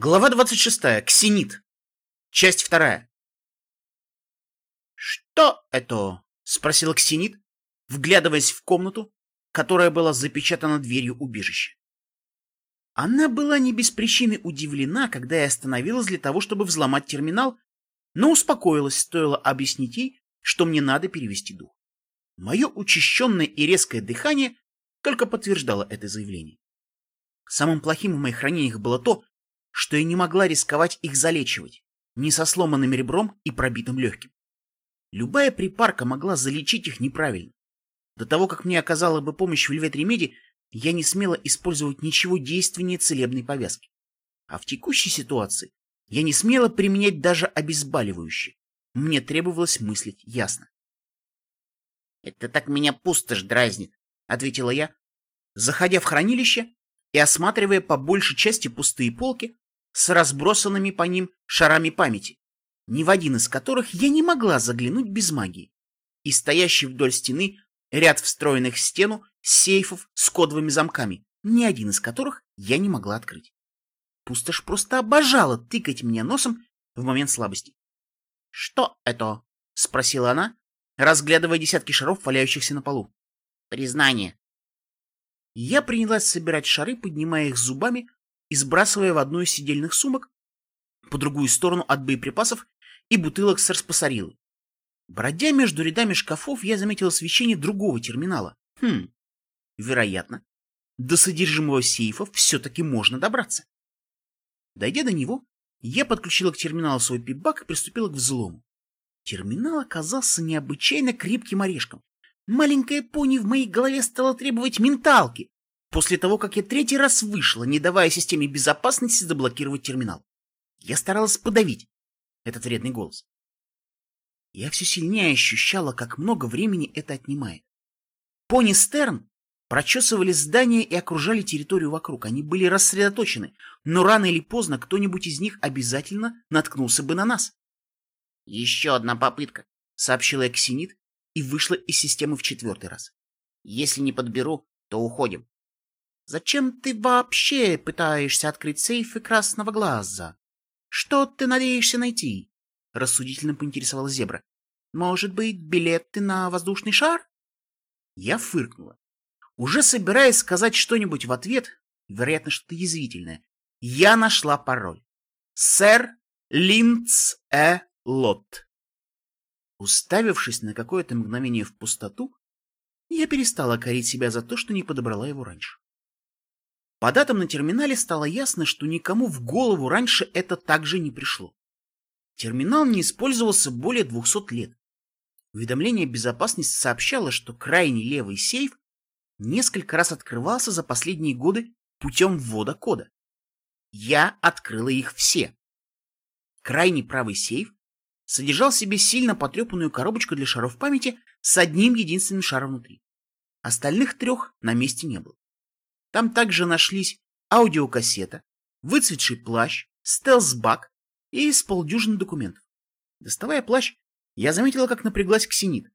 Глава 26. Ксенит. Часть вторая. «Что это?» — спросила Ксенит, вглядываясь в комнату, которая была запечатана дверью убежища. Она была не без причины удивлена, когда я остановилась для того, чтобы взломать терминал, но успокоилась, стоило объяснить ей, что мне надо перевести дух. Мое учащенное и резкое дыхание только подтверждало это заявление. Самым плохим в моих хранениях было то, что я не могла рисковать их залечивать, не со сломанным ребром и пробитым легким. Любая припарка могла залечить их неправильно. До того, как мне оказала бы помощь в Вельвет я не смела использовать ничего действеннее целебной повязки. А в текущей ситуации я не смела применять даже обезболивающее. Мне требовалось мыслить ясно. — Это так меня пустошь дразнит, — ответила я, заходя в хранилище и осматривая по большей части пустые полки, с разбросанными по ним шарами памяти, ни в один из которых я не могла заглянуть без магии, и стоящий вдоль стены ряд встроенных в стену сейфов с кодовыми замками, ни один из которых я не могла открыть. Пустошь просто обожала тыкать меня носом в момент слабости. — Что это? — спросила она, разглядывая десятки шаров, валяющихся на полу. — Признание. Я принялась собирать шары, поднимая их зубами и сбрасывая в одну из сидельных сумок по другую сторону от боеприпасов и бутылок с распасарилой. Бродя между рядами шкафов, я заметил освещение другого терминала. Хм, вероятно, до содержимого сейфа все-таки можно добраться. Дойдя до него, я подключила к терминалу свой пипбак и приступила к взлому. Терминал оказался необычайно крепким орешком. Маленькая пони в моей голове стала требовать менталки, после того, как я третий раз вышла, не давая системе безопасности заблокировать терминал. Я старалась подавить этот вредный голос. Я все сильнее ощущала, как много времени это отнимает. Пони Стерн прочесывали здания и окружали территорию вокруг. Они были рассредоточены, но рано или поздно кто-нибудь из них обязательно наткнулся бы на нас. «Еще одна попытка», — сообщила я Ксенит и вышла из системы в четвертый раз. «Если не подберу, то уходим». Зачем ты вообще пытаешься открыть сейфы красного глаза? Что ты надеешься найти? Рассудительно поинтересовалась зебра. Может быть, билеты на воздушный шар? Я фыркнула. Уже собираясь сказать что-нибудь в ответ, вероятно, что-то язвительное, я нашла пароль. Сэр Линц Э. Лот. Уставившись на какое-то мгновение в пустоту, я перестала корить себя за то, что не подобрала его раньше. По датам на терминале стало ясно, что никому в голову раньше это также не пришло. Терминал не использовался более 200 лет. Уведомление безопасности сообщало, что крайний левый сейф несколько раз открывался за последние годы путем ввода кода. Я открыла их все. Крайний правый сейф содержал в себе сильно потрепанную коробочку для шаров памяти с одним единственным шаром внутри. Остальных трех на месте не было. Там также нашлись аудиокассета, выцветший плащ, стелс-бак и с полдюжины документов. Доставая плащ, я заметила, как напряглась Ксенит.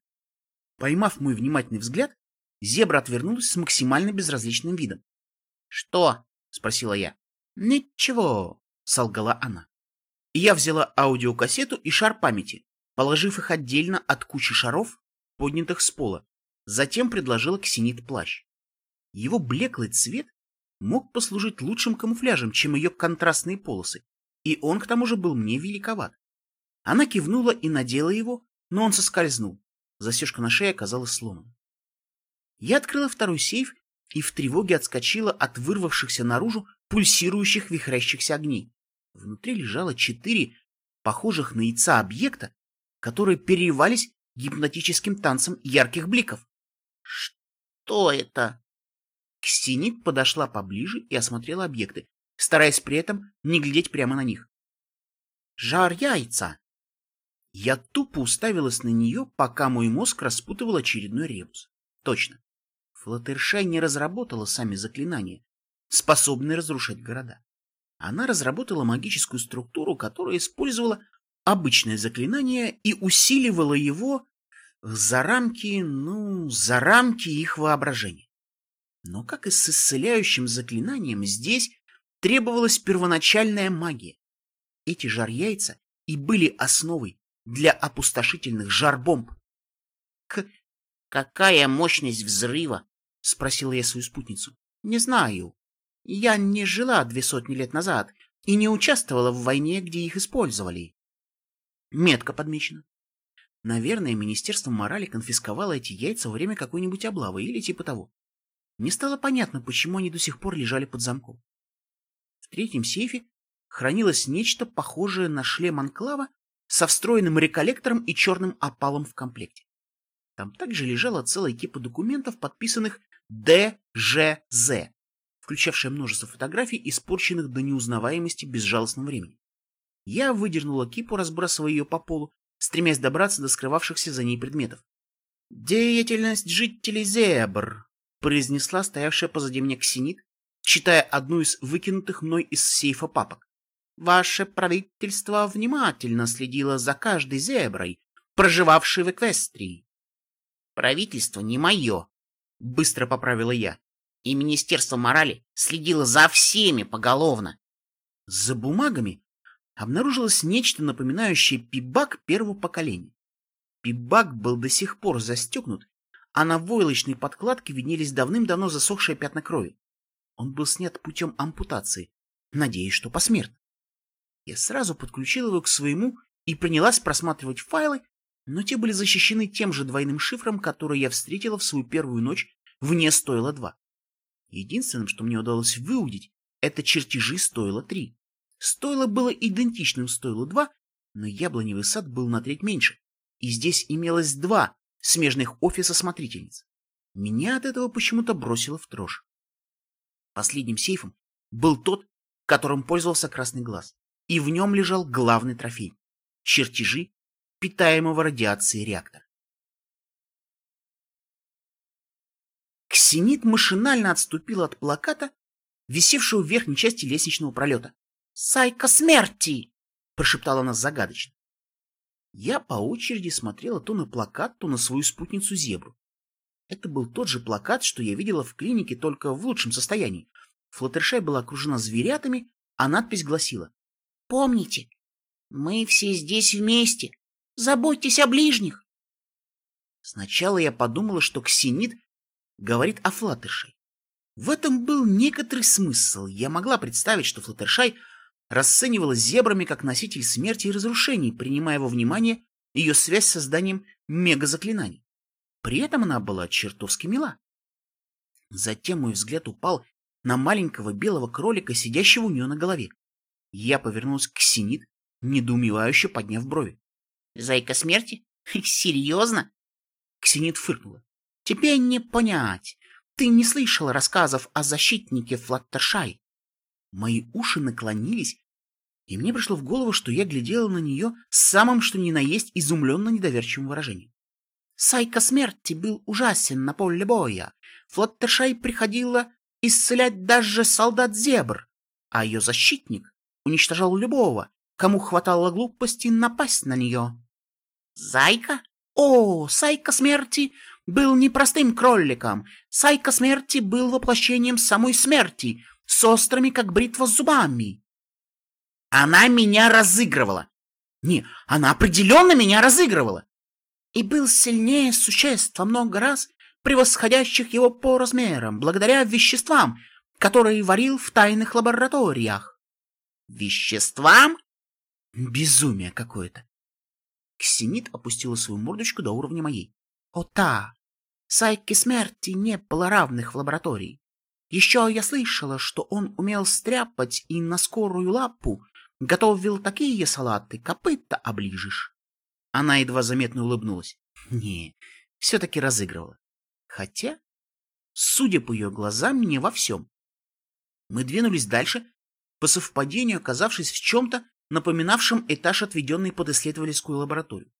Поймав мой внимательный взгляд, зебра отвернулась с максимально безразличным видом. — Что? — спросила я. — Ничего, — солгала она. И я взяла аудиокассету и шар памяти, положив их отдельно от кучи шаров, поднятых с пола. Затем предложила Ксенит плащ. Его блеклый цвет мог послужить лучшим камуфляжем, чем ее контрастные полосы, и он к тому же был мне великоват. Она кивнула и надела его, но он соскользнул. Застежка на шее оказалась сломана. Я открыла второй сейф и в тревоге отскочила от вырвавшихся наружу пульсирующих вихрящихся огней. Внутри лежало четыре похожих на яйца объекта, которые переливались гипнотическим танцем ярких бликов. «Что это?» Ксенит подошла поближе и осмотрела объекты, стараясь при этом не глядеть прямо на них. «Жар яйца!» Я тупо уставилась на нее, пока мой мозг распутывал очередной ребус. Точно. Флаттершай не разработала сами заклинания, способные разрушать города. Она разработала магическую структуру, которая использовала обычное заклинание и усиливала его за рамки, ну, за рамки их воображения. Но как и с исцеляющим заклинанием, здесь требовалась первоначальная магия. Эти жар-яйца и были основой для опустошительных жар-бомб. К... «Какая мощность взрыва?» — спросила я свою спутницу. «Не знаю. Я не жила две сотни лет назад и не участвовала в войне, где их использовали». Метко подмечено. Наверное, Министерство морали конфисковало эти яйца во время какой-нибудь облавы или типа того. Не стало понятно, почему они до сих пор лежали под замком. В третьем сейфе хранилось нечто похожее на шлем анклава со встроенным реколлектором и черным опалом в комплекте. Там также лежала целая кипа документов, подписанных ДЖЗ, включавшая множество фотографий, испорченных до неузнаваемости безжалостным временем. Я выдернула кипу, разбрасывая ее по полу, стремясь добраться до скрывавшихся за ней предметов. «Деятельность жителей Зебр», — произнесла стоявшая позади меня Ксенит, читая одну из выкинутых мной из сейфа папок. «Ваше правительство внимательно следило за каждой зеброй, проживавшей в Эквестрии». «Правительство не мое», — быстро поправила я. «И Министерство морали следило за всеми поголовно». За бумагами обнаружилось нечто напоминающее пибак первого поколения. Пибак был до сих пор застегнут, а на войлочной подкладке виднелись давным-давно засохшие пятна крови. Он был снят путем ампутации, надеясь, что посмертно. Я сразу подключил его к своему и принялась просматривать файлы, но те были защищены тем же двойным шифром, который я встретила в свою первую ночь вне стоило два. Единственным, что мне удалось выудить, это чертежи стоило три. Стоило было идентичным стоилу 2, но яблоневый сад был на треть меньше, и здесь имелось два смежных офиса смотрительниц. Меня от этого почему-то бросило в дрожь. Последним сейфом был тот, которым пользовался Красный Глаз, и в нем лежал главный трофей — чертежи питаемого радиацией реактора. Ксенит машинально отступила от плаката, висевшего в верхней части лестничного пролета. «Сайка смерти!» — прошептала она загадочно. Я по очереди смотрела то на плакат, то на свою спутницу-зебру. Это был тот же плакат, что я видела в клинике, только в лучшем состоянии. Флаттершай была окружена зверятами, а надпись гласила «Помните, мы все здесь вместе. Заботьтесь о ближних». Сначала я подумала, что Ксенит говорит о Флаттершай. В этом был некоторый смысл. Я могла представить, что Флаттершай — расценивала зебрами как носитель смерти и разрушений, принимая во внимание ее связь с созданием мегазаклинаний. При этом она была чертовски мила. Затем мой взгляд упал на маленького белого кролика, сидящего у нее на голове. Я повернулся к Синит, недоумевающе подняв брови. — Зайка смерти? Серьезно? Ксенит фыркнула. — Тебе не понять. Ты не слышал рассказов о защитнике Флаттершай. Мои уши наклонились, и мне пришло в голову, что я глядела на нее с самым что ни на есть изумленно недоверчивым выражением. Сайка смерти был ужасен на поле боя. Флоттершай приходила исцелять даже солдат-зебр, а ее защитник уничтожал любого, кому хватало глупости напасть на нее. Зайка? О, Сайка смерти был не простым кроликом. Сайка смерти был воплощением самой смерти, с острыми, как бритва, зубами. Она меня разыгрывала. Не, она определенно меня разыгрывала. И был сильнее существ во много раз, превосходящих его по размерам, благодаря веществам, которые варил в тайных лабораториях. Веществам? Безумие какое-то. Ксенит опустила свою мордочку до уровня моей. О, та! Сайке смерти не было равных в лаборатории. Еще я слышала, что он умел стряпать и на скорую лапу Готовил такие салаты, копыта оближешь. Она едва заметно улыбнулась. Не, все-таки разыгрывала. Хотя, судя по ее глазам, не во всем. Мы двинулись дальше, по совпадению оказавшись в чем-то, напоминавшем этаж, отведенный под исследовательскую лабораторию.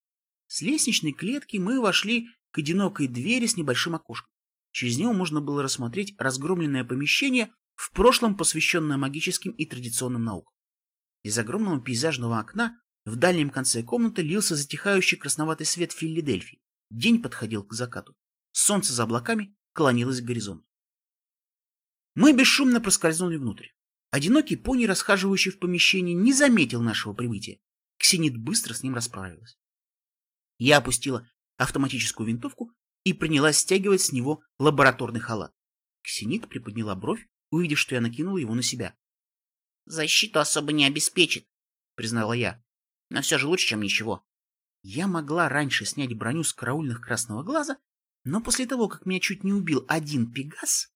С лестничной клетки мы вошли к одинокой двери с небольшим окошком. Через него можно было рассмотреть разгромленное помещение, в прошлом посвященное магическим и традиционным наукам. Из огромного пейзажного окна в дальнем конце комнаты лился затихающий красноватый свет Филадельфии. День подходил к закату. Солнце за облаками клонилось к горизонту. Мы бесшумно проскользнули внутрь. Одинокий пони, расхаживающий в помещении, не заметил нашего прибытия. Ксенит быстро с ним расправилась. Я опустила автоматическую винтовку и принялась стягивать с него лабораторный халат. Ксенит приподняла бровь, увидев, что я накинула его на себя. — Защиту особо не обеспечит, — признала я. — Но все же лучше, чем ничего. Я могла раньше снять броню с караульных красного глаза, но после того, как меня чуть не убил один пегас,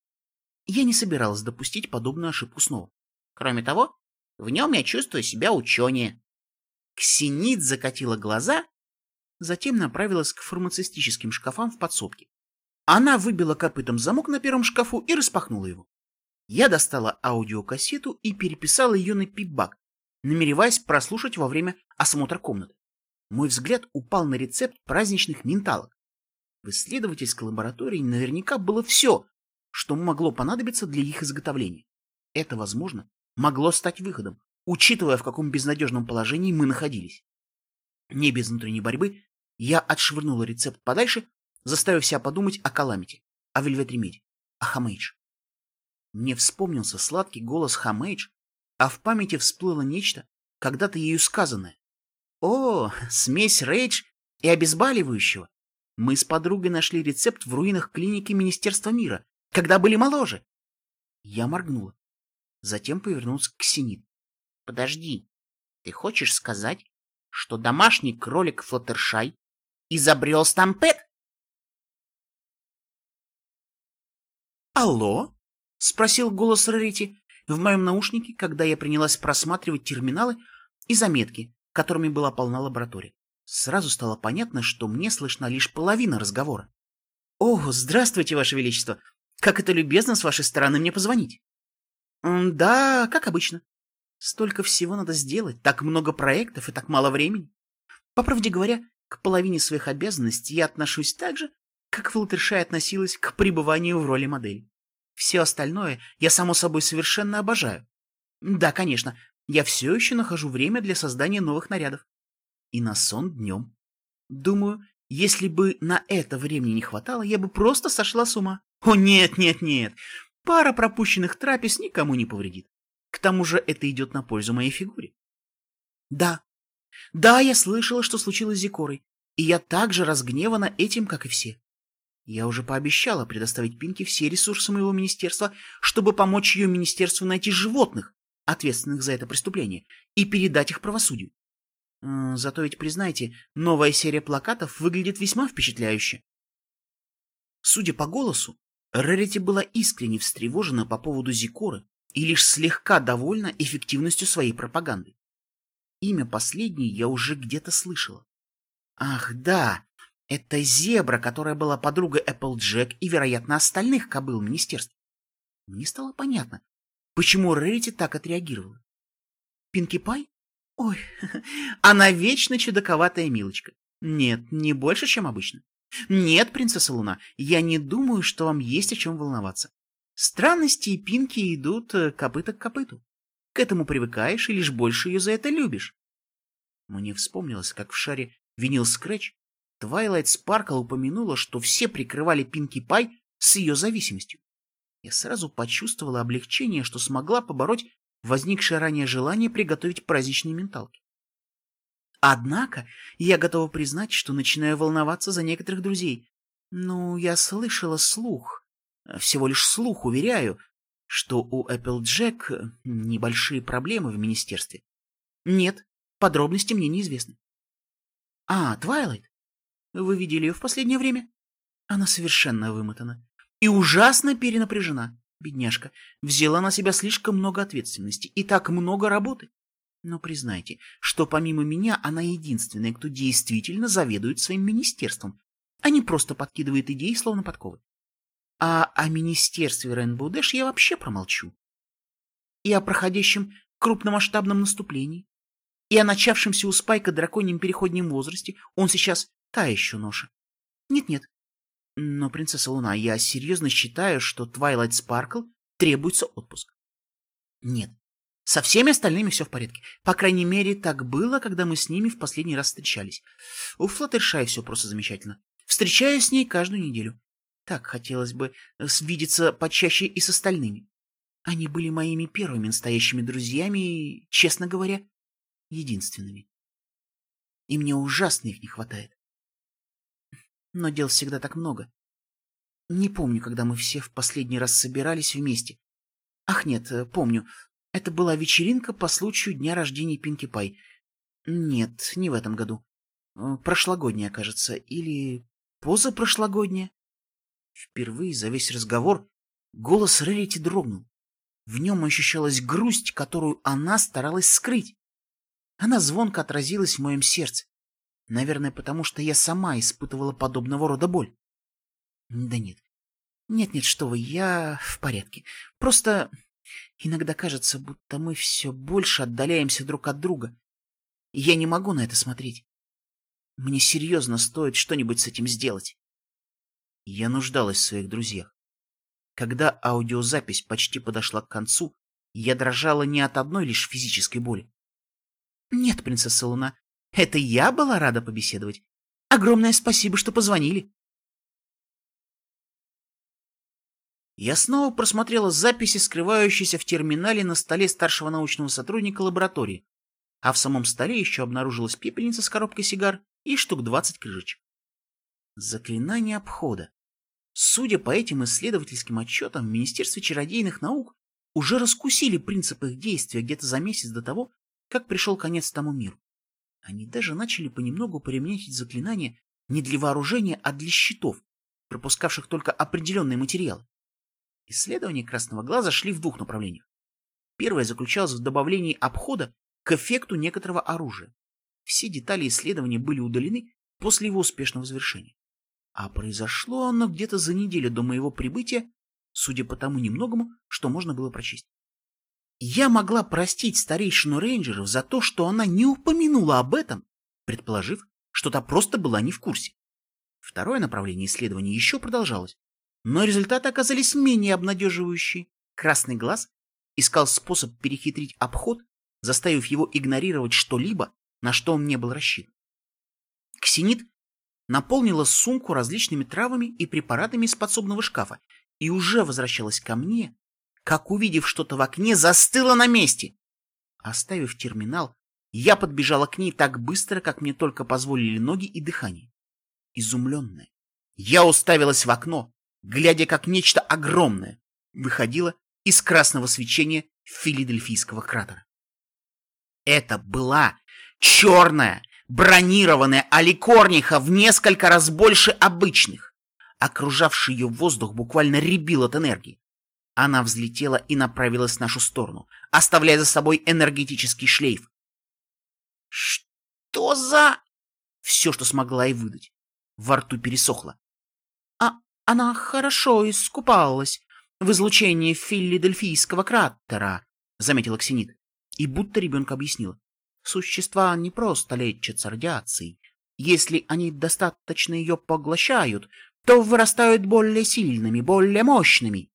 я не собиралась допустить подобную ошибку снова. Кроме того, в нем я чувствую себя ученее. Ксенит закатила глаза затем направилась к фармацевтическим шкафам в подсобке. Она выбила копытом замок на первом шкафу и распахнула его. Я достала аудиокассету и переписала ее на пипбак, намереваясь прослушать во время осмотра комнаты. Мой взгляд упал на рецепт праздничных менталок. В исследовательской лаборатории наверняка было все, что могло понадобиться для их изготовления. Это, возможно, могло стать выходом, учитывая, в каком безнадежном положении мы находились. Не без внутренней борьбы я отшвырнула рецепт подальше, заставив себя подумать о Каламите, о Вельветремеде, о Хамейдж. Мне вспомнился сладкий голос Хамейдж, а в памяти всплыло нечто, когда-то ею сказанное. О, смесь рейдж и обезболивающего. Мы с подругой нашли рецепт в руинах клиники Министерства мира, когда были моложе. Я моргнула. Затем повернулся к Синит. Подожди, ты хочешь сказать, что домашний кролик Флаттершай изобрел стампет? «Алло?» — спросил голос Рарити в моем наушнике, когда я принялась просматривать терминалы и заметки, которыми была полна лаборатория. Сразу стало понятно, что мне слышна лишь половина разговора. «О, здравствуйте, Ваше Величество! Как это любезно с вашей стороны мне позвонить!» «Да, как обычно. Столько всего надо сделать, так много проектов и так мало времени. По правде говоря, к половине своих обязанностей я отношусь так же, как Флаттершай относилась к пребыванию в роли модели. Все остальное я, само собой, совершенно обожаю. Да, конечно, я все еще нахожу время для создания новых нарядов. И на сон днем. Думаю, если бы на это времени не хватало, я бы просто сошла с ума. О, нет, нет, нет. Пара пропущенных трапез никому не повредит. К тому же это идет на пользу моей фигуре. Да, да, я слышала, что случилось с Зикорой, и я так же разгневана этим, как и все. Я уже пообещала предоставить Пинке все ресурсы моего министерства, чтобы помочь ее министерству найти животных, ответственных за это преступление, и передать их правосудию. Зато ведь, признайте, новая серия плакатов выглядит весьма впечатляюще. Судя по голосу, Рарити была искренне встревожена по поводу Зикоры и лишь слегка довольна эффективностью своей пропаганды. Имя последней я уже где-то слышала. Ах, да, это зебра, которая была подругой Эпплджек и, вероятно, остальных кобыл министерства. Мне стало понятно, почему Рерити так отреагировала. Пинки Пай? Ой, она вечно чудаковатая милочка. Нет, не больше, чем обычно. Нет, принцесса Луна, я не думаю, что вам есть о чем волноваться. Странности и Пинки идут э, копыта к копыту. К этому привыкаешь и лишь больше ее за это любишь. Мне вспомнилось, как в шаре винил Скретч Твайлайт Спаркл упомянула, что все прикрывали Пинки Пай с ее зависимостью. Я сразу почувствовала облегчение, что смогла побороть возникшее ранее желание приготовить праздничные менталки. Однако я готова признать, что начинаю волноваться за некоторых друзей. Ну, я слышала слух, всего лишь слух, уверяю, что у Эпплджек небольшие проблемы в министерстве. Нет, подробности мне неизвестны. А, Твайлайт? Вы видели ее в последнее время? Она совершенно вымотана и ужасно перенапряжена. Бедняжка взяла на себя слишком много ответственности и так много работы. Но признайте, что помимо меня она единственная, кто действительно заведует своим министерством, а не просто подкидывает идеи, словно подковы. А о министерстве Рейнбоу Дэш я вообще промолчу. И о проходящем крупномасштабном наступлении, и о начавшемся у Спайка драконьем переходном возрасте он сейчас та еще ноша. Нет-нет. Но, принцесса Луна, я серьезно считаю, что Твайлайт Спаркл требуется отпуск. Нет, со всеми остальными все в порядке. По крайней мере, так было, когда мы с ними в последний раз встречались. У Флаттершай все просто замечательно. Встречаюсь с ней каждую неделю. Так хотелось бы э, свидеться почаще и с остальными. Они были моими первыми настоящими друзьями и, честно говоря, единственными. И мне ужасно их не хватает. Но дел всегда так много. Не помню, когда мы все в последний раз собирались вместе. Ах, нет, э, помню. Это была вечеринка по случаю дня рождения Пинки Пай. Нет, не в этом году. Э, прошлогодняя, кажется, или позапрошлогодняя. Впервые за весь разговор голос Рерити дрогнул. В нем ощущалась грусть, которую она старалась скрыть. Она звонко отразилась в моем сердце. Наверное, потому что я сама испытывала подобного рода боль. Да нет. Нет-нет, что вы, я в порядке. Просто иногда кажется, будто мы все больше отдаляемся друг от друга. Я не могу на это смотреть. Мне серьезно стоит что-нибудь с этим сделать. Я нуждалась в своих друзьях. Когда аудиозапись почти подошла к концу, я дрожала не от одной лишь физической боли. Нет, принцесса Луна, это я была рада побеседовать. Огромное спасибо, что позвонили. Я снова просмотрела записи, скрывающиеся в терминале на столе старшего научного сотрудника лаборатории, а в самом столе еще обнаружилась пепельница с коробкой сигар и штук двадцать крышечек. Заклинание обхода. Судя по этим исследовательским отчетам, в Министерстве чародейных наук уже раскусили принцип их действия где-то за месяц до того, как пришел конец тому миру. Они даже начали понемногу применять заклинания не для вооружения, а для щитов, пропускавших только определенные материалы. Исследования красного глаза шли в двух направлениях. Первое заключалось в добавлении обхода к эффекту некоторого оружия. Все детали исследования были удалены после его успешного завершения. А произошло оно где-то за неделю до моего прибытия, судя по тому немногому, что можно было прочесть. Я могла простить старейшину рейнджеров за то, что она не упомянула об этом, предположив, что та просто была не в курсе. Второе направление исследования еще продолжалось, но результаты оказались менее обнадеживающие. Красный глаз искал способ перехитрить обход, заставив его игнорировать что-либо, на что он не был рассчитан. Ксенит наполнила сумку различными травами и препаратами из подсобного шкафа и уже возвращалась ко мне, как, увидев что-то в окне, застыла на месте. Оставив терминал, я подбежала к ней так быстро, как мне только позволили ноги и дыхание. Изумленная, я уставилась в окно, глядя, как нечто огромное выходило из красного свечения Филадельфийского кратера. Это была черная, бронированная аликорниха в несколько раз больше обычных. Окружавший ее воздух буквально ребил от энергии. Она взлетела и направилась в нашу сторону, оставляя за собой энергетический шлейф. «Что за...» Все, что смогла и выдать. Во рту пересохло. «А она хорошо искупалась в излучении Филадельфийского кратера», — заметила Ксенит. И будто ребенка объяснила. Существа не просто лечатся радиацией. Если они достаточно ее поглощают, то вырастают более сильными, более мощными.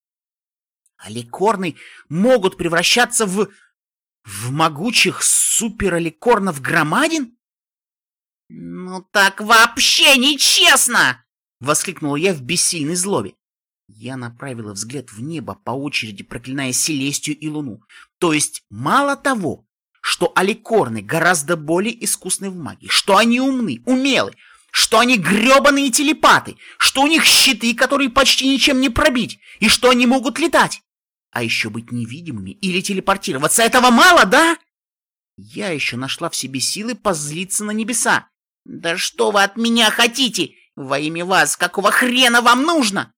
А ликорны могут превращаться в... в могучих супераликорнов громадин? — Ну так вообще нечестно! — воскликнула я в бессильной злобе. Я направила взгляд в небо, по очереди проклиная Селестию и Луну. То есть, мало того, что аликорны гораздо более искусны в магии, что они умны, умелы, что они гребаные телепаты, что у них щиты, которые почти ничем не пробить, и что они могут летать. А еще быть невидимыми или телепортироваться, этого мало, да? Я еще нашла в себе силы позлиться на небеса. Да что вы от меня хотите? Во имя вас, какого хрена вам нужно?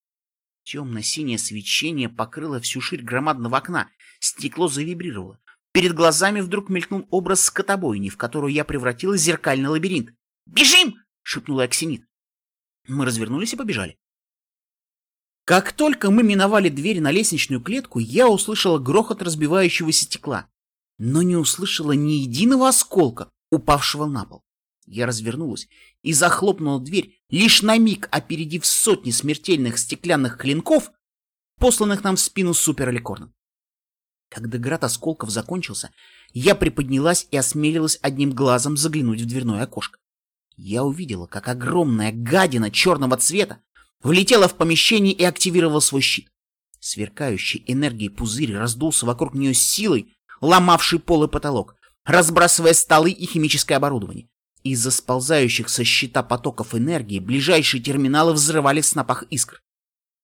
Темно-синее свечение покрыло всю ширь громадного окна. Стекло завибрировало. Перед глазами вдруг мелькнул образ скотобойни, в которую я превратила зеркальный лабиринт. «Бежим!» — шепнула Аксинит. Мы развернулись и побежали. Как только мы миновали дверь на лестничную клетку, я услышала грохот разбивающегося стекла, но не услышала ни единого осколка, упавшего на пол. Я развернулась и захлопнула дверь, лишь на миг опередив сотни смертельных стеклянных клинков, посланных нам в спину супераликорном. Когда град осколков закончился, я приподнялась и осмелилась одним глазом заглянуть в дверное окошко. Я увидела, как огромная гадина черного цвета влетела в помещение и активировала свой щит. Сверкающий энергией пузырь раздулся вокруг нее силой, ломавший пол и потолок, разбрасывая столы и химическое оборудование. Из-за сползающих со щита потоков энергии ближайшие терминалы взрывали в снопах искр.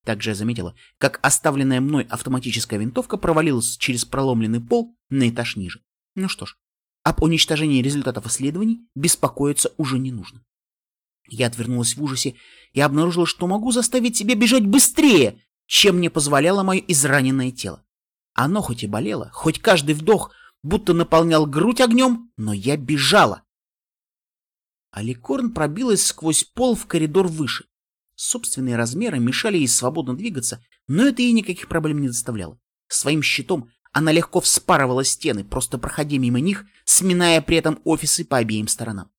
Также я заметила, как оставленная мной автоматическая винтовка провалилась через проломленный пол на этаж ниже. Ну что ж, об уничтожении результатов исследований беспокоиться уже не нужно. Я отвернулась в ужасе и обнаружила, что могу заставить себя бежать быстрее, чем мне позволяло мое израненное тело. Оно хоть и болело, хоть каждый вдох будто наполнял грудь огнем, но я бежала. Аликорн пробилась сквозь пол в коридор выше. Собственные размеры мешали ей свободно двигаться, но это ей никаких проблем не доставляло. Своим щитом она легко вспарывала стены, просто проходя мимо них, сминая при этом офисы по обеим сторонам.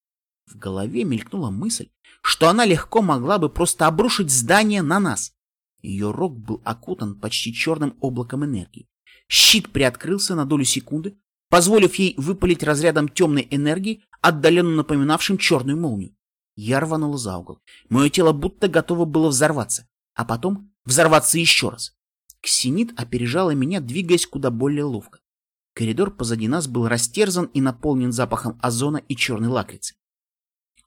В голове мелькнула мысль, что она легко могла бы просто обрушить здание на нас. Ее рог был окутан почти черным облаком энергии. Щит приоткрылся на долю секунды, позволив ей выпалить разрядом темной энергии, отдаленно напоминавшим черную молнию. Я рванула за угол. Мое тело будто готово было взорваться, а потом взорваться еще раз. Ксенит опережала меня, двигаясь куда более ловко. Коридор позади нас был растерзан и наполнен запахом озона и черной лакрицы.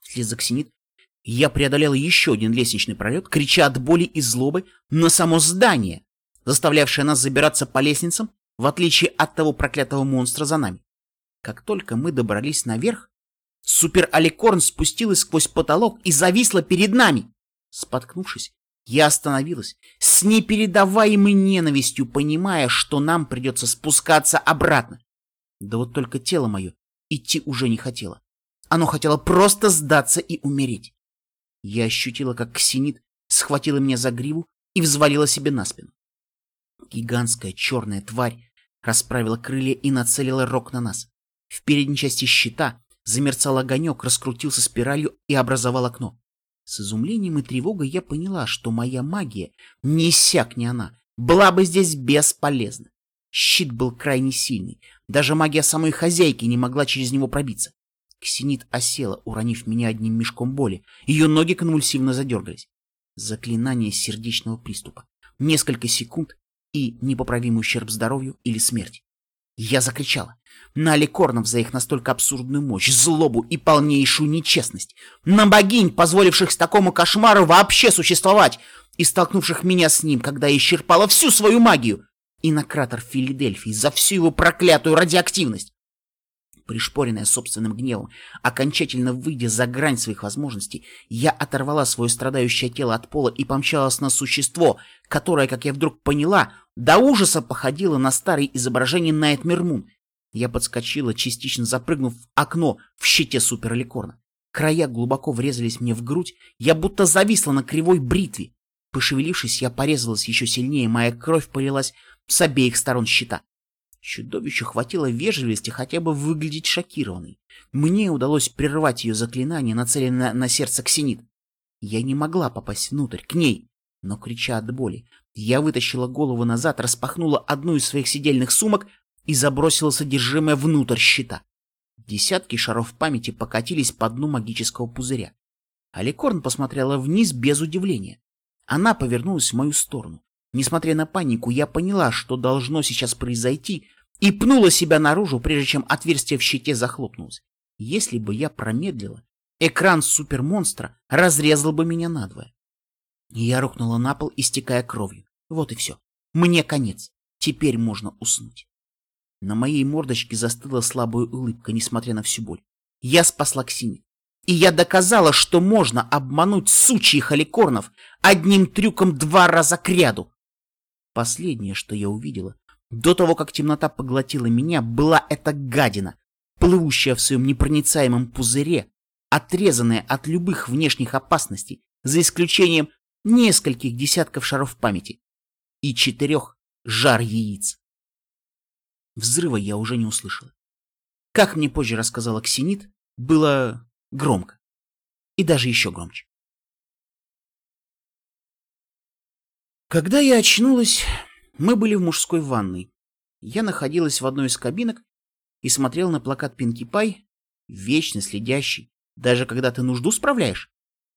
Вслед за Ксенит я преодолел еще один лестничный пролет, крича от боли и злобы на само здание, заставлявшее нас забираться по лестницам, в отличие от того проклятого монстра за нами. Как только мы добрались наверх, Супер-аликорн спустилась сквозь потолок и зависла перед нами. Споткнувшись, я остановилась, с непередаваемой ненавистью, понимая, что нам придется спускаться обратно. Да вот только тело мое идти уже не хотело. Оно хотело просто сдаться и умереть. Я ощутила, как ксенит схватила меня за гриву и взвалила себе на спину. Гигантская черная тварь расправила крылья и нацелила рог на нас. В передней части щита Замерцал огонек, раскрутился спиралью и образовал окно. С изумлением и тревогой я поняла, что моя магия, не иссякни она, была бы здесь бесполезна. Щит был крайне сильный, даже магия самой хозяйки не могла через него пробиться. Ксенит осела, уронив меня одним мешком боли. Ее ноги конвульсивно задергались. Заклинание сердечного приступа. Несколько секунд и непоправимый ущерб здоровью или смерть. Я закричала. На Аликорнов за их настолько абсурдную мощь, злобу и полнейшую нечестность. На богинь, позволивших такому кошмару вообще существовать, и столкнувших меня с ним, когда я исчерпала всю свою магию. И на кратер Филадельфии за всю его проклятую радиоактивность. Пришпоренная собственным гневом, окончательно выйдя за грань своих возможностей, я оторвала свое страдающее тело от пола и помчалась на существо, которое, как я вдруг поняла, до ужаса походило на старое изображение Найтмер Мун. Я подскочила, частично запрыгнув в окно в щите суперликорна. Края глубоко врезались мне в грудь, я будто зависла на кривой бритве. Пошевелившись, я порезалась еще сильнее, моя кровь полилась с обеих сторон щита. Чудовищу хватило вежливости хотя бы выглядеть шокированной. Мне удалось прервать ее заклинание, нацеленное на сердце Ксенит. Я не могла попасть внутрь, к ней, но, крича от боли, я вытащила голову назад, распахнула одну из своих сидельных сумок и забросила содержимое внутрь щита. Десятки шаров памяти покатились по дну магического пузыря. Аликорн посмотрела вниз без удивления. Она повернулась в мою сторону. Несмотря на панику, я поняла, что должно сейчас произойти, и пнула себя наружу, прежде чем отверстие в щите захлопнулось. Если бы я промедлила, экран супермонстра разрезал бы меня надвое. Я рухнула на пол, истекая кровью. Вот и все. Мне конец. Теперь можно уснуть. На моей мордочке застыла слабая улыбка, несмотря на всю боль. Я спасла Ксини. И я доказала, что можно обмануть сучьих аликорнов одним трюком два раза кряду. Последнее, что я увидела, до того, как темнота поглотила меня, была эта гадина, плывущая в своем непроницаемом пузыре, отрезанная от любых внешних опасностей, за исключением нескольких десятков шаров памяти и четырех жар яиц. Взрыва я уже не услышала. Как мне позже рассказала Ксенит, было громко. И даже еще громче. Когда я очнулась, мы были в мужской ванной. Я находилась в одной из кабинок и смотрел на плакат Пинки Пай, вечно следящий, даже когда ты нужду справляешь.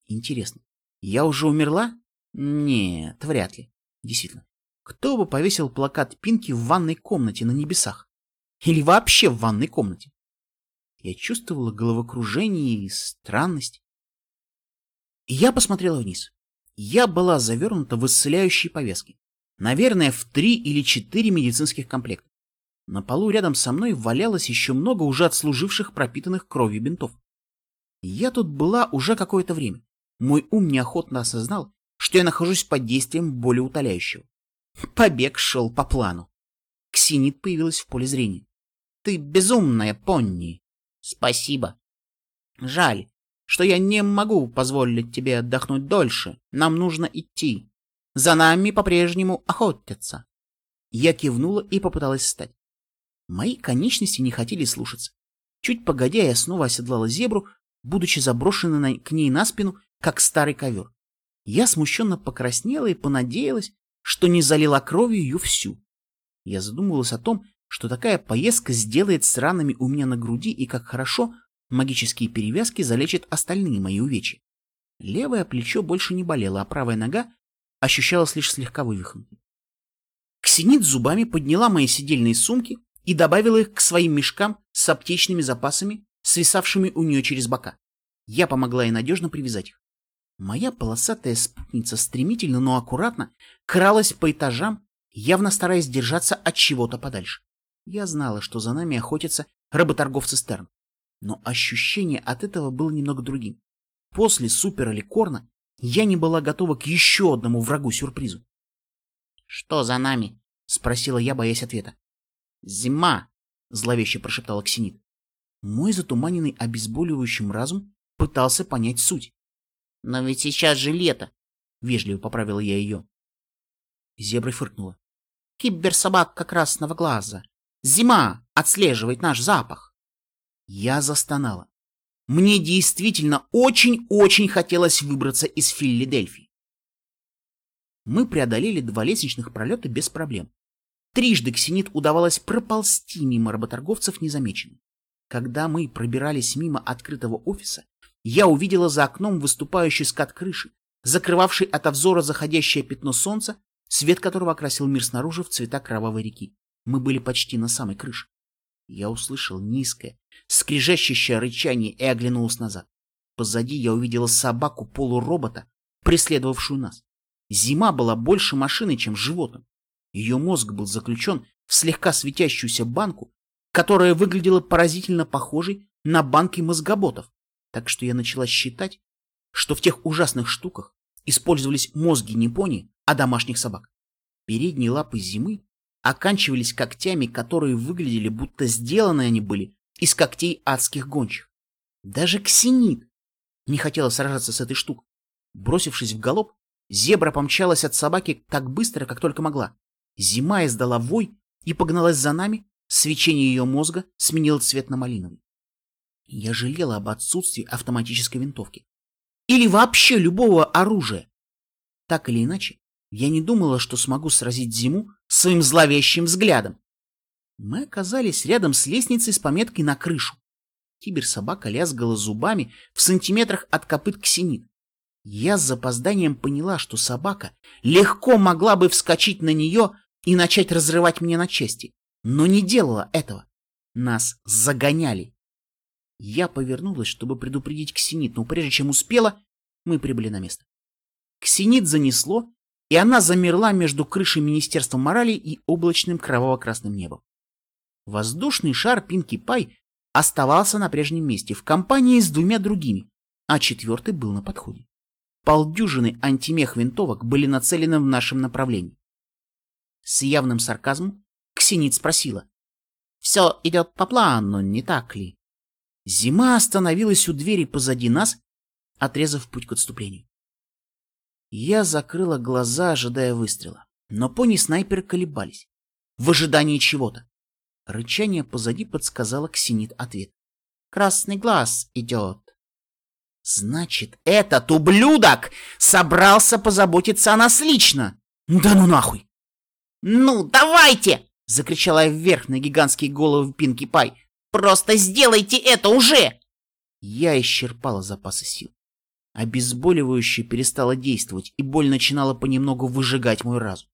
Интересно, я уже умерла? Нет, вряд ли. Действительно. Кто бы повесил плакат Пинки в ванной комнате на небесах? Или вообще в ванной комнате? Я чувствовала головокружение и странность. И я посмотрела вниз. Я была завернута в исцеляющие повязки. Наверное, в три или четыре медицинских комплекта. На полу рядом со мной валялось еще много уже отслуживших пропитанных кровью бинтов. Я тут была уже какое-то время. Мой ум неохотно осознал, что я нахожусь под действием более утоляющего. Побег шел по плану. Ксенит появилась в поле зрения. «Ты безумная, Понни!» «Спасибо. Жаль, что я не могу позволить тебе отдохнуть дольше. Нам нужно идти. За нами по-прежнему охотятся». Я кивнула и попыталась встать. Мои конечности не хотели слушаться. Чуть погодя, я снова оседлала зебру, будучи заброшенной к ней на спину, как старый ковер. Я смущенно покраснела и понадеялась, что не залила кровью ее всю. Я задумывалась о том, что такая поездка сделает с ранами у меня на груди и как хорошо магические перевязки залечат остальные мои увечья. Левое плечо больше не болело, а правая нога ощущалась лишь слегка вывихнутой. Ксенит зубами подняла мои сидельные сумки и добавила их к своим мешкам с аптечными запасами, свисавшими у нее через бока. Я помогла ей надежно привязать их. Моя полосатая спутница стремительно, но аккуратно кралась по этажам, явно стараясь держаться от чего-то подальше. Я знала, что за нами охотятся работорговцы Стерн, но ощущение от этого было немного другим. После Супера Ликорна я не была готова к еще одному врагу-сюрпризу. — Что за нами? — спросила я, боясь ответа. «Зима!» — зловеще прошептал Ксенит. Мой затуманенный обезболивающим разум пытался понять суть. «Но ведь сейчас же лето!» — вежливо поправила я ее. Зебра фыркнула. «Киберсобака красного глаза! Зима отслеживает наш запах!» Я застонала. Мне действительно очень-очень хотелось выбраться из Филадельфии. Мы преодолели два лестничных пролета без проблем. Трижды Ксенит удавалось проползти мимо работорговцев незамеченным. Когда мы пробирались мимо открытого офиса, я увидела за окном выступающий скат крыши, закрывавший от взора заходящее пятно солнца, свет которого окрасил мир снаружи в цвета кровавой реки. Мы были почти на самой крыше. Я услышал низкое, скрижащее рычание и оглянулся назад. Позади я увидела собаку полуробота, преследовавшую нас. Зима была больше машины, чем животным. Ее мозг был заключен в слегка светящуюся банку, которая выглядела поразительно похожей на банки мозгоботов, так что я начала считать, что в тех ужасных штуках использовались мозги не пони, а домашних собак. Передние лапы зимы оканчивались когтями, которые выглядели, будто сделаны они были из когтей адских гончих. Даже ксенит не хотела сражаться с этой штукой. Бросившись в галоп, зебра помчалась от собаки так быстро, как только могла. Зима издала вой и погналась за нами, свечение ее мозга сменило цвет на малиновый. Я жалела об отсутствии автоматической винтовки. Или вообще любого оружия. Так или иначе, я не думала, что смогу сразить зиму своим зловещим взглядом. Мы оказались рядом с лестницей с пометкой на крышу. Киберсобака лязгала зубами в сантиметрах от копыт ксенит. Я с запозданием поняла, что собака легко могла бы вскочить на нее и начать разрывать меня на части, но не делала этого. Нас загоняли. Я повернулась, чтобы предупредить Ксенит, но прежде чем успела, мы прибыли на место. Ксенит занесло, и она замерла между крышей Министерства морали и облачным кроваво-красным небом. Воздушный шар Пинки Пай оставался на прежнем месте в компании с двумя другими, а четвертый был на подходе. Полдюжины антимех винтовок были нацелены в нашем направлении. С явным сарказмом Ксенит спросила. «Все идет по плану, не так ли?» Зима остановилась у двери позади нас, отрезав путь к отступлению. Я закрыла глаза, ожидая выстрела, но пони-снайперы колебались, в ожидании чего-то. Рычание позади подсказало Ксенит ответ. «Красный глаз идет». «Значит, этот ублюдок собрался позаботиться о нас лично!» «Да ну нахуй!» «Ну, давайте!» — закричала я вверх на гигантские головы Пинки Пай. «Просто сделайте это уже!» Я исчерпала запасы сил. Обезболивающее перестало действовать, и боль начинала понемногу выжигать мой разум.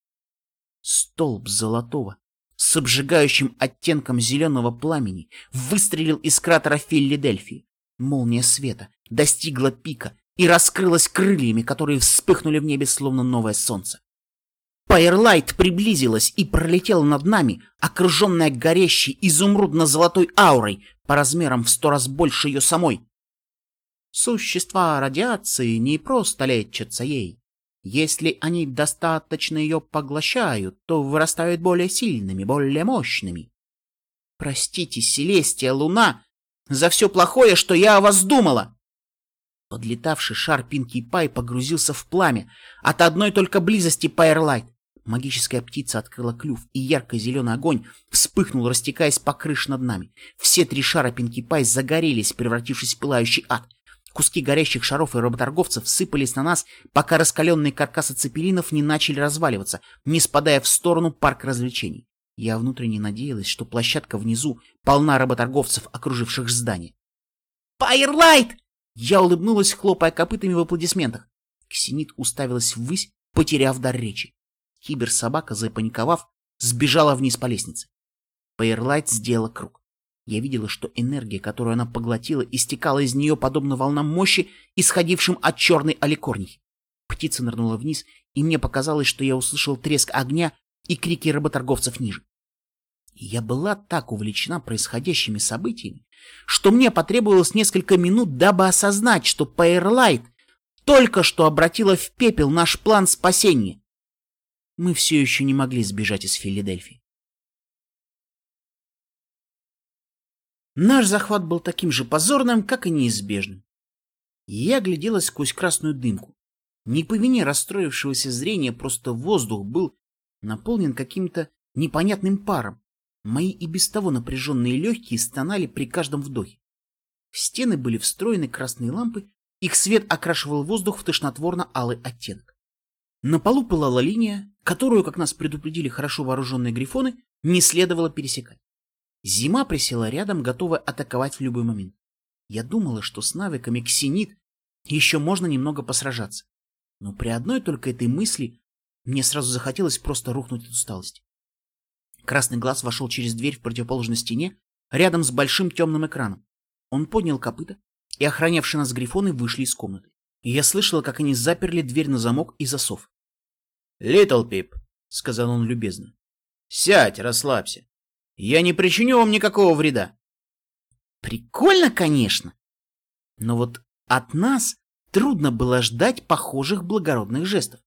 Столб золотого, с обжигающим оттенком зеленого пламени, выстрелил из кратера Филадельфии. Молния света достигла пика и раскрылась крыльями, которые вспыхнули в небе, словно новое солнце. Пайерлайт приблизилась и пролетела над нами, окруженная горящей изумрудно-золотой аурой, по размерам в сто раз больше ее самой. Существа радиации не просто лечатся ей. Если они достаточно ее поглощают, то вырастают более сильными, более мощными. Простите, Селестия, Луна, за все плохое, что я о вас думала. Подлетавший шар Пинки Пай погрузился в пламя от одной только близости Пайерлайт. Магическая птица открыла клюв, и ярко-зеленый огонь вспыхнул, растекаясь по крыше над нами. Все три шара Пинки Пай загорелись, превратившись в пылающий ад. Куски горящих шаров и работорговцев сыпались на нас, пока раскаленные каркасы цепелинов не начали разваливаться, не спадая в сторону парка развлечений. Я внутренне надеялась, что площадка внизу полна работорговцев, окруживших здание. «Пайерлайт!» Я улыбнулась, хлопая копытами в аплодисментах. Ксенит уставилась ввысь, потеряв дар речи. Кибер-собака, запаниковав, сбежала вниз по лестнице. Пайерлайт сделала круг. Я видела, что энергия, которую она поглотила, истекала из нее подобно волнам мощи, исходившим от черной аликорнихи. Птица нырнула вниз, и мне показалось, что я услышал треск огня и крики работорговцев ниже. я была так увлечена происходящими событиями, что мне потребовалось несколько минут, дабы осознать, что Пайерлайт только что обратила в пепел наш план спасения. Мы все еще не могли сбежать из Филадельфии. Наш захват был таким же позорным, как и неизбежным. Я гляделась сквозь красную дымку. Не по вине расстроившегося зрения, просто воздух был наполнен каким-то непонятным паром. Мои и без того напряженные легкие стонали при каждом вдохе. В стены были встроены красные лампы, их свет окрашивал воздух в тошнотворно-алый оттенок. На полу пылала линия, которую, как нас предупредили хорошо вооруженные грифоны, не следовало пересекать. Зима присела рядом, готовая атаковать в любой момент. Я думала, что с навыками ксенит еще можно немного посражаться. Но при одной только этой мысли мне сразу захотелось просто рухнуть от усталости. Красный глаз вошел через дверь в противоположной стене, рядом с большим темным экраном. Он поднял копыта, и охранявшие нас грифоны вышли из комнаты. Я слышала, как они заперли дверь на замок и засов. — Литл Пип, — сказал он любезно, — сядь, расслабься. Я не причиню вам никакого вреда. Прикольно, конечно. Но вот от нас трудно было ждать похожих благородных жестов.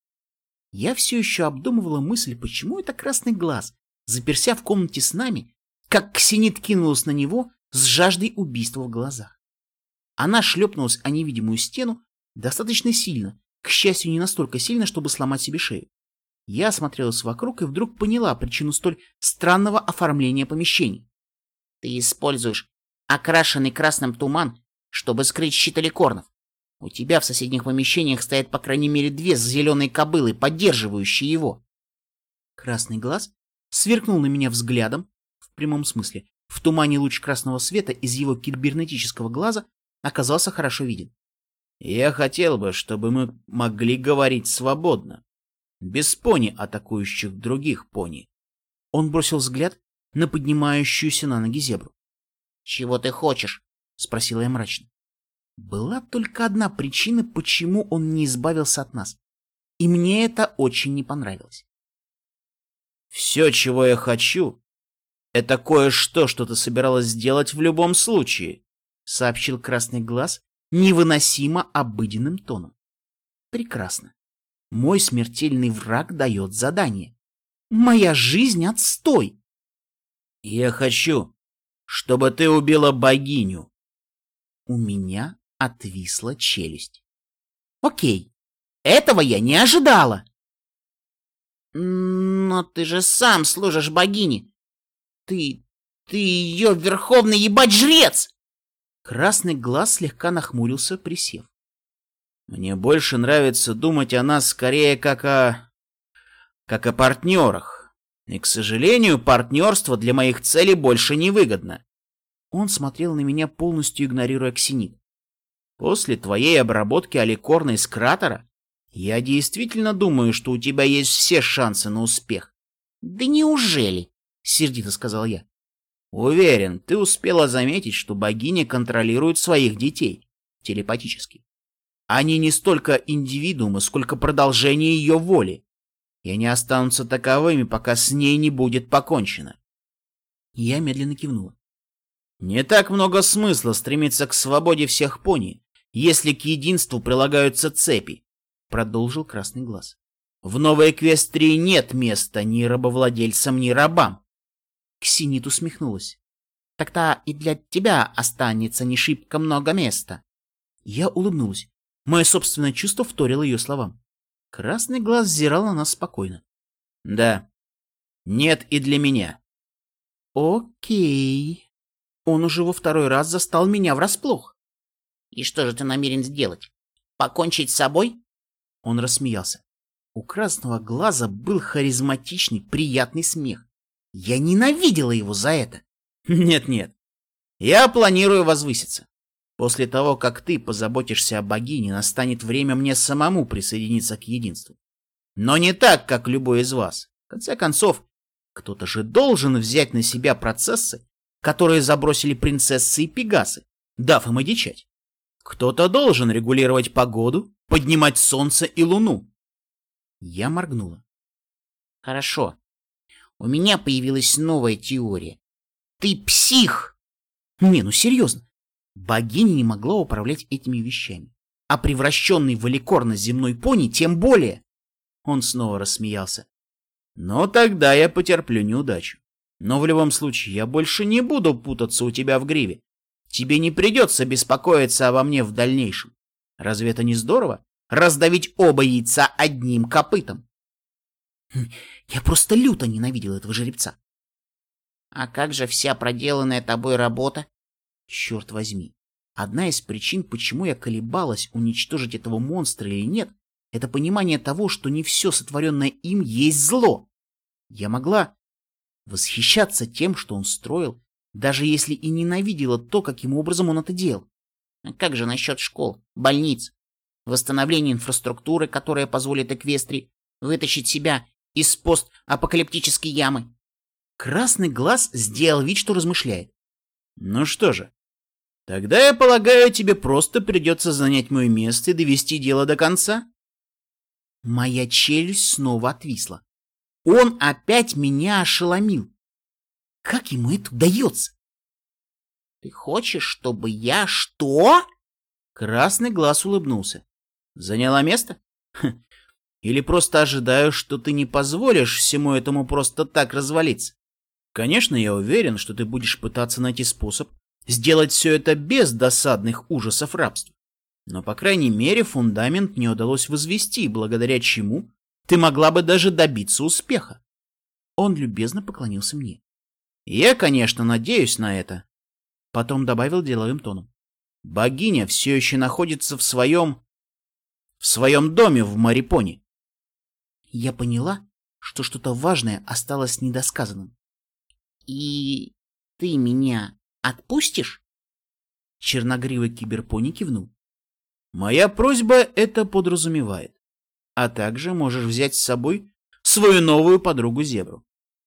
Я все еще обдумывала мысль, почему это красный глаз, заперся в комнате с нами, как ксенит кинулась на него с жаждой убийства в глазах. Она шлепнулась о невидимую стену достаточно сильно, к счастью, не настолько сильно, чтобы сломать себе шею. Я осмотрелась вокруг и вдруг поняла причину столь странного оформления помещений. Ты используешь окрашенный красным туман, чтобы скрыть щит аликорнов. У тебя в соседних помещениях стоят по крайней мере две зеленые кобылы, поддерживающие его. Красный глаз сверкнул на меня взглядом, в прямом смысле. В тумане луч красного света из его кибернетического глаза оказался хорошо виден. Я хотел бы, чтобы мы могли говорить свободно, без пони, атакующих других пони. Он бросил взгляд на поднимающуюся на ноги зебру. — Чего ты хочешь? — спросила я мрачно. Была только одна причина, почему он не избавился от нас. И мне это очень не понравилось. «Все, чего я хочу, это кое-что, что ты собиралась сделать в любом случае», — сообщил Красный Глаз невыносимо обыденным тоном. «Прекрасно. Мой смертельный враг дает задание. Моя жизнь отстой. Я хочу, чтобы ты убила богиню. У меня отвисла челюсть. Окей, этого я не ожидала. Но ты же сам служишь богине. Ты, ты ее верховный ебать жрец! Красный глаз слегка нахмурился, присев. Мне больше нравится думать о нас скорее как о... как о партнерах. И, к сожалению, партнерство для моих целей больше не выгодно. Он смотрел на меня, полностью игнорируя ксенит. После твоей обработки аликорна из кратера, я действительно думаю, что у тебя есть все шансы на успех. Да неужели? Сердито сказал я. Уверен, ты успела заметить, что богиня контролирует своих детей телепатически. Они не столько индивидуумы, сколько продолжение ее воли. И они останутся таковыми, пока с ней не будет покончено. Я медленно кивнула. Не так много смысла стремиться к свободе всех пони, если к единству прилагаются цепи, продолжил Красный Глаз. В Новой Эквестрии нет места ни рабовладельцам, ни рабам. Ксенит усмехнулась. Тогда и для тебя останется не шибко много места. Я улыбнулась. Мое собственное чувство вторило ее словам. Красный глаз взирал на нас спокойно. Да. Нет и для меня. Окей. Он уже во второй раз застал меня врасплох. И что же ты намерен сделать? Покончить с собой? Он рассмеялся. У красного глаза был харизматичный, приятный смех. Я ненавидела его за это. Нет-нет. Я планирую возвыситься. После того, как ты позаботишься о богине, настанет время мне самому присоединиться к единству. Но не так, как любой из вас. В конце концов, кто-то же должен взять на себя процессы, которые забросили принцессы и пегасы, дав им одичать. Кто-то должен регулировать погоду, поднимать солнце и луну. Я моргнула. Хорошо. У меня появилась новая теория. Ты псих! Не, ну серьезно. Богиня не могла управлять этими вещами. А превращенный в аликорно-земной пони тем более. Он снова рассмеялся. Но тогда я потерплю неудачу. Но в любом случае я больше не буду путаться у тебя в гриве. Тебе не придется беспокоиться обо мне в дальнейшем. Разве это не здорово? Раздавить оба яйца одним копытом. Хм, я просто люто ненавидел этого жеребца. А как же вся проделанная тобой работа? Черт возьми. Одна из причин, почему я колебалась, уничтожить этого монстра или нет, это понимание того, что не все сотворенное им есть зло. Я могла восхищаться тем, что он строил, даже если и ненавидела то, каким образом он это делал. А как же насчет школ, больниц, восстановления инфраструктуры, которая позволит Эквестри вытащить себя из постапокалиптической ямы? Красный глаз сделал вид, что размышляет. Ну что же, Тогда, я полагаю, тебе просто придется занять мое место и довести дело до конца. Моя челюсть снова отвисла. Он опять меня ошеломил. Как ему это удается? Ты хочешь, чтобы я что? Красный глаз улыбнулся. Заняла место? Хм. Или просто ожидаю, что ты не позволишь всему этому просто так развалиться? Конечно, я уверен, что ты будешь пытаться найти способ сделать все это без досадных ужасов рабства. Но, по крайней мере, фундамент не удалось возвести, благодаря чему ты могла бы даже добиться успеха. Он любезно поклонился мне. Я, конечно, надеюсь на это. Потом добавил деловым тоном. Богиня все еще находится в своем... в своем доме в Марипоне. Я поняла, что что-то важное осталось недосказанным. И ты меня Отпустишь? Черногривый киберпони кивнул. Моя просьба это подразумевает. А также можешь взять с собой свою новую подругу Зебру.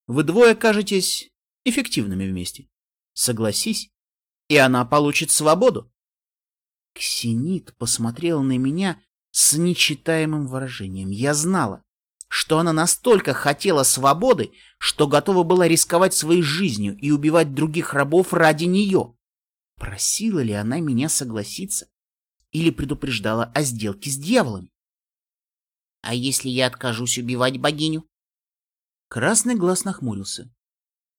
Вы двое окажетесь эффективными вместе. Согласись, и она получит свободу. Ксенит посмотрела на меня с нечитаемым выражением. Я знала, что она настолько хотела свободы, что готова была рисковать своей жизнью и убивать других рабов ради нее. Просила ли она меня согласиться или предупреждала о сделке с дьяволами? А если я откажусь убивать богиню? Красный глаз нахмурился.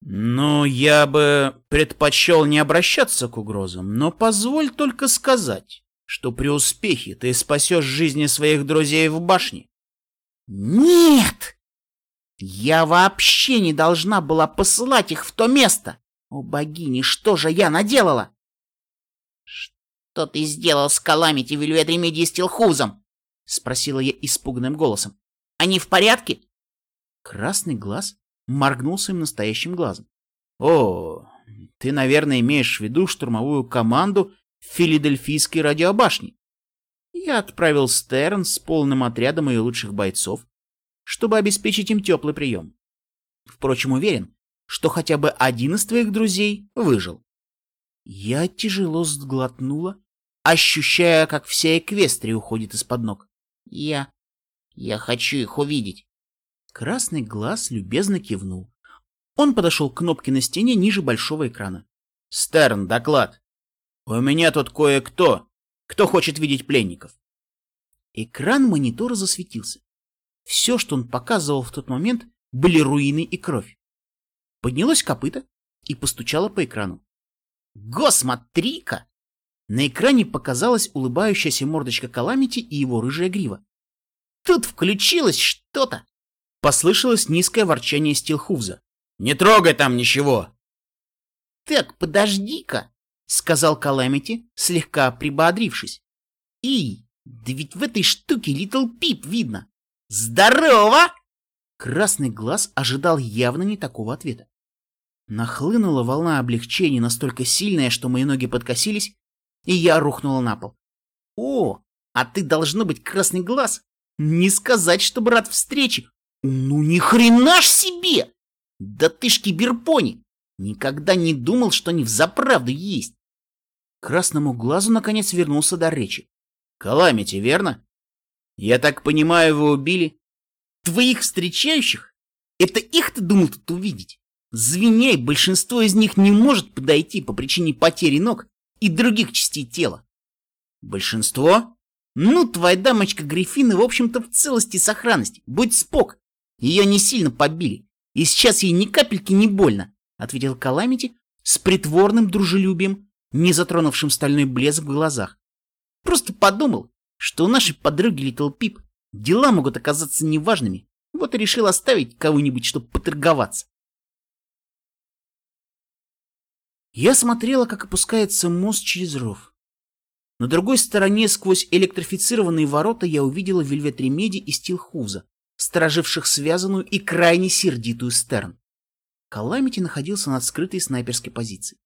«Ну, я бы предпочел не обращаться к угрозам, но позволь только сказать, что при успехе ты спасешь жизни своих друзей в башне. Нет! Я вообще не должна была посылать их в то место. О, богини, что же я наделала? Что ты сделал с Каламити, Вильвет Ремеди и Стилхузом? Спросила я испуганным голосом. Они в порядке? Красный глаз моргнул своим настоящим глазом. О, ты, наверное, имеешь в виду штурмовую команду Филадельфийской радиобашни. Я отправил Стерн с полным отрядом ее лучших бойцов, чтобы обеспечить им теплый прием. Впрочем, уверен, что хотя бы один из твоих друзей выжил. Я тяжело сглотнула, ощущая, как вся эквестрия уходит из-под ног. Я... я хочу их увидеть. Красный глаз любезно кивнул. Он подошел к кнопке на стене ниже большого экрана. «Стерн, доклад. У меня тут кое-кто, кто хочет видеть пленников». Экран монитора засветился. Все, что он показывал в тот момент, были руины и кровь. Поднялось копыто и постучало по экрану. «Госмотри-ка!» На экране показалась улыбающаяся мордочка Каламити и его рыжая грива. «Тут включилось что-то!» Послышалось низкое ворчание Стилхуза. «Не трогай там ничего!» «Так, подожди-ка!» — сказал Каламити, слегка прибодрившись. «И, да ведь в этой штуке Литл Пип видно! Здорово!» Красный глаз ожидал явно не такого ответа. Нахлынула волна облегчения настолько сильная, что мои ноги подкосились, и я рухнула на пол. «О, а ты должно быть красный глаз! Не сказать, чтобы рад встрече! Ну ни хрена ж себе! Да ты ж киберпони! Никогда не думал, что они взаправду есть!» Красному глазу наконец вернулся до речи. «Каламити, верно? Я так понимаю, вы убили?» «Твоих встречающих? Это их ты думал тут увидеть?» Звеняй, большинство из них не может подойти по причине потери ног и других частей тела. Большинство? Ну, твоя дамочка Гриффины, в общем-то, в целости и сохранности. Будь спок. Ее не сильно побили. И сейчас ей ни капельки не больно, — ответил Каламити с притворным дружелюбием, не затронувшим стальной блеск в глазах. Просто подумал, что у нашей подруги Литл Пип дела могут оказаться неважными, вот и решил оставить кого-нибудь, чтобы поторговаться. Я смотрела, как опускается мост через ров. На другой стороне, сквозь электрифицированные ворота, я увидела Вельвет Ремеди и Стилхуза, стороживших связанную и крайне сердитую Стерн. Каламити находился над скрытой снайперской позицией.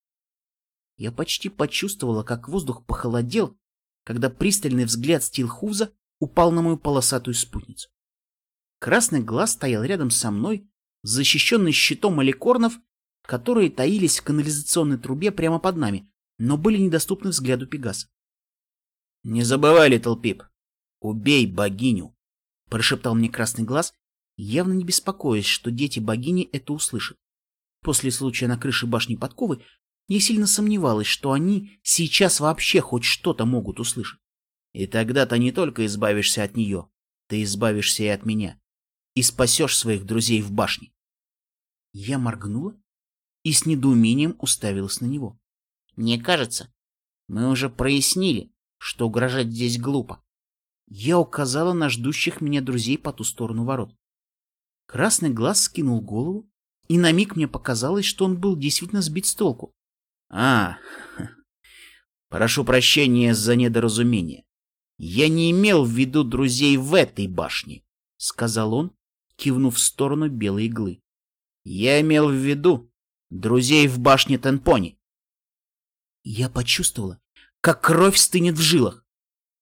Я почти почувствовала, как воздух похолодел, когда пристальный взгляд Стилхуза упал на мою полосатую спутницу. Красный глаз стоял рядом со мной, защищенный щитом аликорнов которые таились в канализационной трубе прямо под нами, но были недоступны взгляду Пегаса. «Не забывай, Литл Пип, убей богиню!» — прошептал мне красный глаз, явно не беспокоясь, что дети богини это услышат. После случая на крыше башни подковы я сильно сомневалась, что они сейчас вообще хоть что-то могут услышать. И тогда ты не только избавишься от нее, ты избавишься и от меня. И спасешь своих друзей в башне. Я моргнула и с недоумением уставилась на него. «Мне кажется, мы уже прояснили, что угрожать здесь глупо». Я указала на ждущих меня друзей по ту сторону ворот. Красный глаз скинул голову, и на миг мне показалось, что он был действительно сбит с толку. «А, прошу прощения за недоразумение. Я не имел в виду друзей в этой башне», — сказал он, кивнув в сторону белой иглы. «Я имел в виду Друзей в башне Тенпони. Я почувствовала, как кровь стынет в жилах.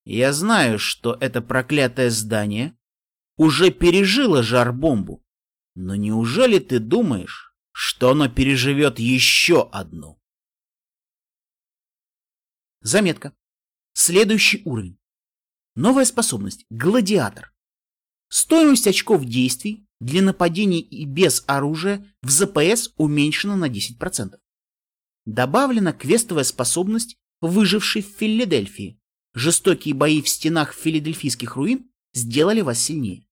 Я знаю, что это проклятое здание уже пережило жар-бомбу. Но неужели ты думаешь, что оно переживет еще одну? Заметка. Следующий уровень. Новая способность. Гладиатор. Стоимость очков действий для нападений и без оружия в ЗПС уменьшена на 10%. Добавлена квестовая способность «Выживший в Филадельфии». Жестокие бои в стенах филадельфийских руин сделали вас сильнее.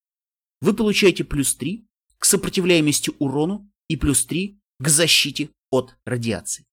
Вы получаете плюс 3 к сопротивляемости урону и плюс 3 к защите от радиации.